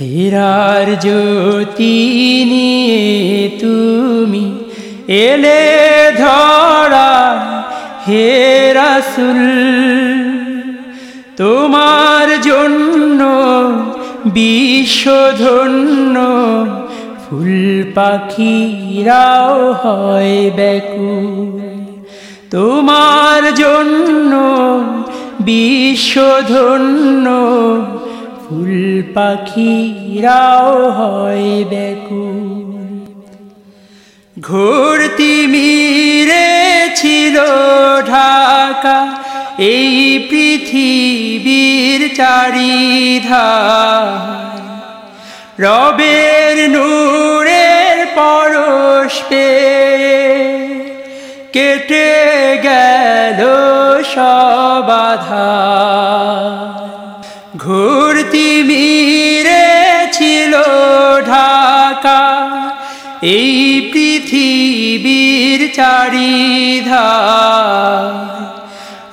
হীরার জ্যোতি নিয়ে তুমি এলে ধরা হেরাসুল তোমার জন্য বিশ্বধন্য ফুল পাখিরাও হয় ব্যাকুল। তোমার জন্য বিশ্বধন্য ফুল পাখিরাও হয় ব্যাকুল ঘুরতি মিরে ছিল ঢাকা, এই পৃথিবীর চারিধার। রবের নূরের পরশ পে কেটে গেল সবাধা ঘুরতি মিরে ছিল ঢাকা। এই পৃথিবীর চারিধা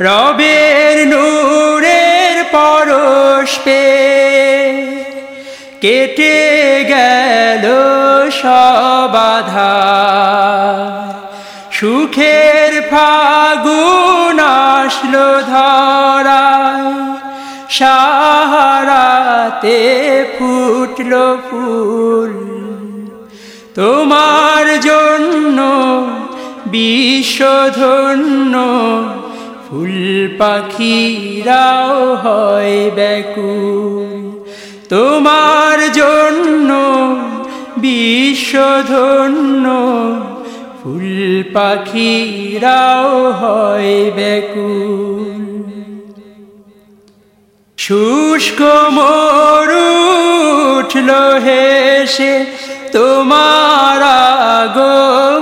রবের নূরের পরশ পে কেটে গেল সবাধা সুখের ফাগুন আসলো ধরায় সাহারাতে ফুটলো ফুল। তোমার জন্য বিশ্বধন্য ফুল পাখিরাও হয় ব্যাকুল। তোমার জন্য বিশ্বধন্য ফুল পাখিরাও হয় ব্যাকুল। শুষ্ক মরু উঠল হেসে তোমার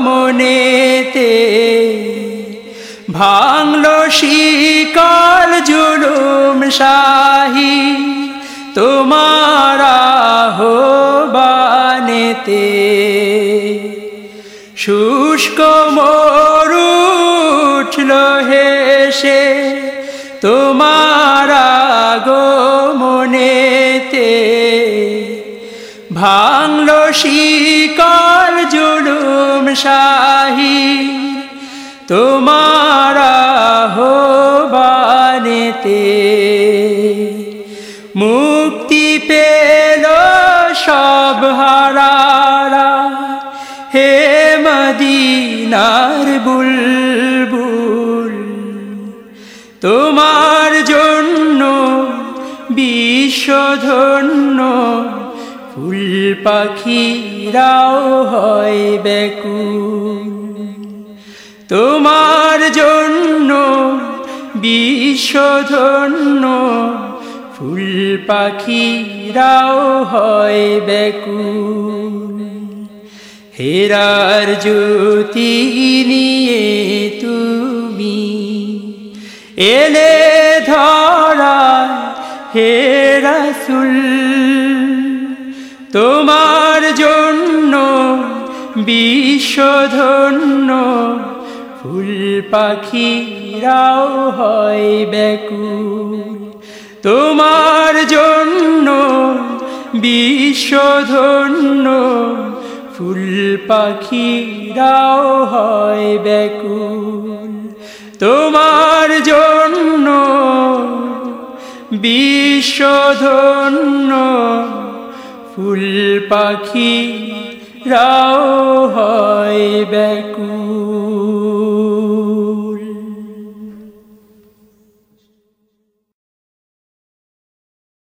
মনেতে ভাঙল শিকল জুলুম শাহী তোমার বানেতে শুষ্ক মরু উঠল হেসে তোমার ভাঙল শিকল জুলুম শাহী। তোমার বানেতে মুক্তি পেল সব হারারা। হে মদিনার বুলবুল, তোমার জন্য বিশ্বধন্য ফুল পাখিরাও হয় ব্যাকুল তোমার জন্য বিশ্বধন্য ফুল পাখিরাও হয় ব্যাকুল হেরার জ্যোতি নিয়ে তুমি এলে ধরা হেরাসুল তোমার জন্য বিশ্বধন্য ফুল পাখিরাও হয় ব্যাকুল। তোমার জন্য বিশ্বধন্য ফুল পাখিরাও হয় ব্যাকুল। তোমার জন্য বিশ্বধন্য ফুল পাখি রাও হয় ব্যাকুল।